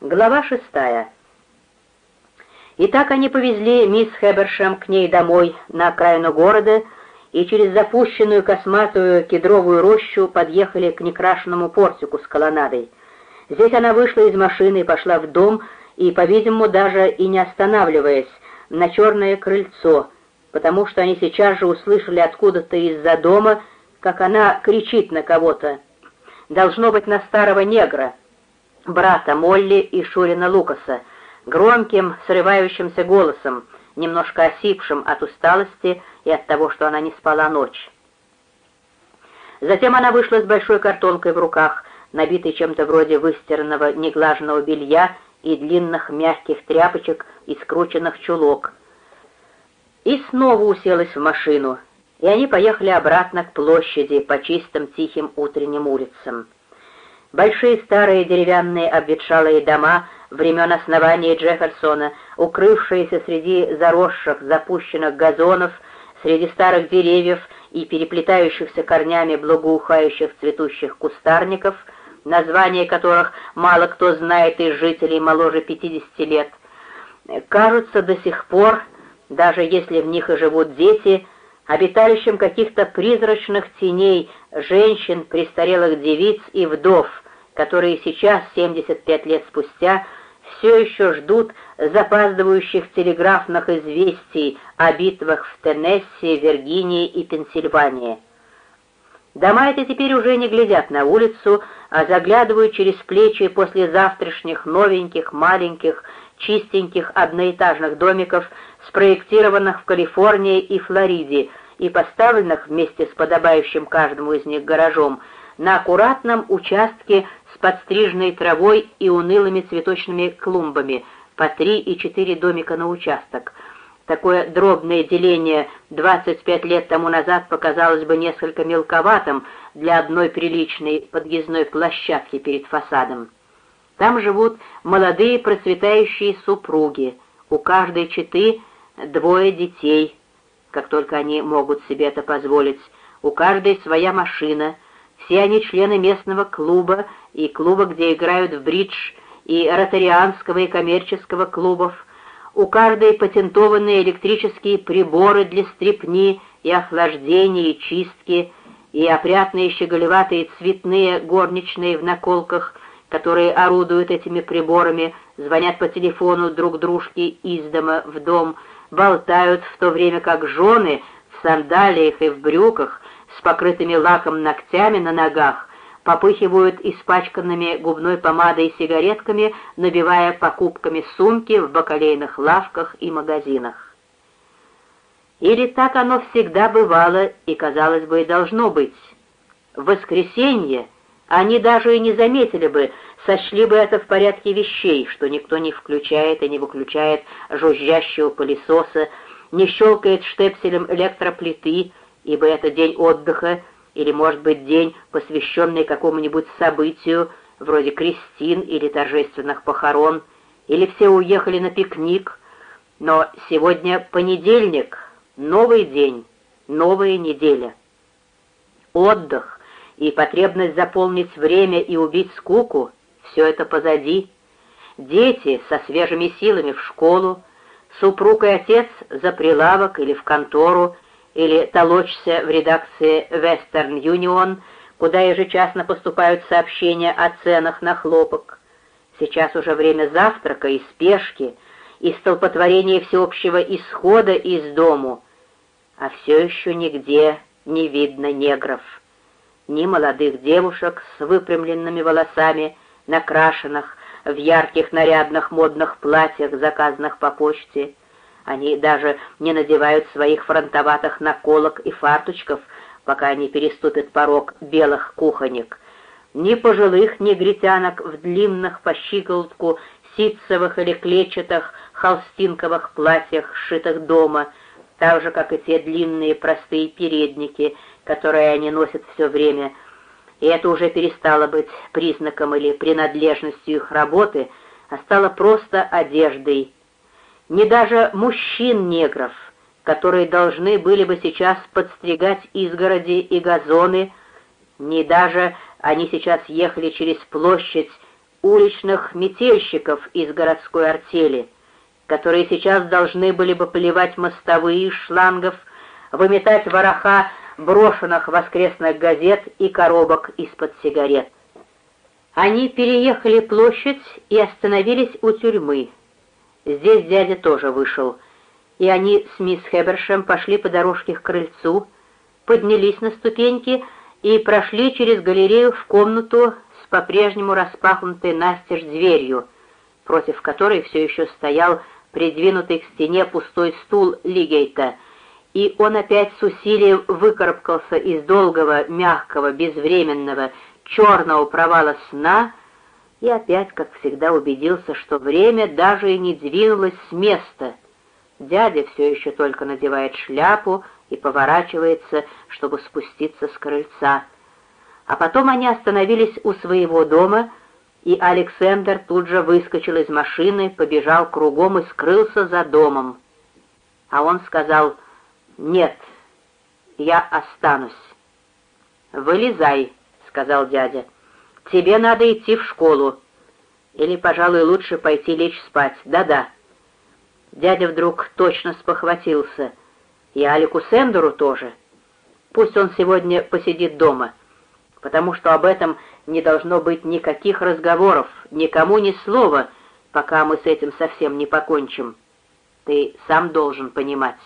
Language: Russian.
Глава шестая. Итак, они повезли мисс Хэбершем к ней домой, на окраину города, и через запущенную косматую кедровую рощу подъехали к некрашенному портику с колоннадой. Здесь она вышла из машины и пошла в дом, и, по-видимому, даже и не останавливаясь, на черное крыльцо, потому что они сейчас же услышали откуда-то из-за дома, как она кричит на кого-то. Должно быть, на старого негра, брата Молли и Шурина Лукаса, громким, срывающимся голосом, немножко осипшим от усталости и от того, что она не спала ночь. Затем она вышла с большой картонкой в руках, набитой чем-то вроде выстиранного неглаженного белья и длинных мягких тряпочек и скрученных чулок. И снова уселась в машину, и они поехали обратно к площади по чистым тихим утренним улицам. Большие старые деревянные обветшалые дома времен основания Джефферсона, укрывшиеся среди заросших, запущенных газонов, среди старых деревьев и переплетающихся корнями благоухающих цветущих кустарников, названия которых мало кто знает из жителей моложе 50 лет, кажутся до сих пор, даже если в них и живут дети, обиталищем каких-то призрачных теней женщин, престарелых девиц и вдов, которые сейчас, 75 лет спустя, все еще ждут запаздывающих телеграфных известий о битвах в Теннесси, Виргинии и Пенсильвании. Дома эти теперь уже не глядят на улицу, а заглядывают через плечи после завтрашних новеньких, маленьких, чистеньких одноэтажных домиков, спроектированных в Калифорнии и Флориде и поставленных вместе с подобающим каждому из них гаражом на аккуратном участке с подстриженной травой и унылыми цветочными клумбами, по три и четыре домика на участок. Такое дробное деление 25 лет тому назад показалось бы несколько мелковатым для одной приличной подъездной площадки перед фасадом. Там живут молодые процветающие супруги, у каждой четы двое детей, как только они могут себе это позволить, у каждой своя машина, все они члены местного клуба и клуба, где играют в бридж, и ротарианского и коммерческого клубов, у каждой патентованные электрические приборы для стрепни и охлаждения и чистки, и опрятные щеголеватые цветные горничные в наколках, которые орудуют этими приборами, звонят по телефону друг дружке из дома в дом, болтают в то время как жены в сандалиях и в брюках с покрытыми лаком ногтями на ногах попыхивают испачканными губной помадой и сигаретками, набивая покупками сумки в бакалейных лавках и магазинах. Или так оно всегда бывало и, казалось бы, и должно быть. В воскресенье они даже и не заметили бы, сочли бы это в порядке вещей, что никто не включает и не выключает жужжащего пылесоса, не щелкает штепселем электроплиты, ибо это день отдыха, или, может быть, день, посвященный какому-нибудь событию, вроде крестин или торжественных похорон, или все уехали на пикник, но сегодня понедельник, новый день, новая неделя. Отдых и потребность заполнить время и убить скуку — все это позади. Дети со свежими силами в школу, супруг и отец за прилавок или в контору, или толочься в редакции Western Union, куда ежечасно поступают сообщения о ценах на хлопок. Сейчас уже время завтрака и спешки, и столпотворения всеобщего исхода из дому, а все еще нигде не видно негров. Ни молодых девушек с выпрямленными волосами, накрашенных в ярких нарядных модных платьях, заказанных по почте, они даже не надевают своих фронтоватых наколок и фарточков, пока они переступят порог белых кухонек. Ни пожилых негритянок в длинных по щиколотку ситцевых или клетчатых холстинковых платьях, сшитых дома, так же, как и те длинные простые передники, которые они носят все время. И это уже перестало быть признаком или принадлежностью их работы, а стало просто одеждой, ни даже мужчин-негров, которые должны были бы сейчас подстригать изгороди и газоны, ни даже они сейчас ехали через площадь уличных метельщиков из городской артели, которые сейчас должны были бы поливать мостовые шлангов, выметать вороха брошенных воскресных газет и коробок из-под сигарет. Они переехали площадь и остановились у тюрьмы. Здесь дядя тоже вышел, и они с мисс Хебершем пошли по дорожке к крыльцу, поднялись на ступеньки и прошли через галерею в комнату с по-прежнему распахнутой настежь дверью, против которой все еще стоял придвинутый к стене пустой стул Лигейта, и он опять с усилием выкарабкался из долгого, мягкого, безвременного, черного провала сна и опять, как всегда, убедился, что время даже и не двинулось с места. Дядя все еще только надевает шляпу и поворачивается, чтобы спуститься с крыльца. А потом они остановились у своего дома, и Александр тут же выскочил из машины, побежал кругом и скрылся за домом. А он сказал «Нет, я останусь». «Вылезай», — сказал дядя. «Тебе надо идти в школу. Или, пожалуй, лучше пойти лечь спать. Да-да». Дядя вдруг точно спохватился. И Алику Сендеру тоже. Пусть он сегодня посидит дома, потому что об этом не должно быть никаких разговоров, никому ни слова, пока мы с этим совсем не покончим. Ты сам должен понимать».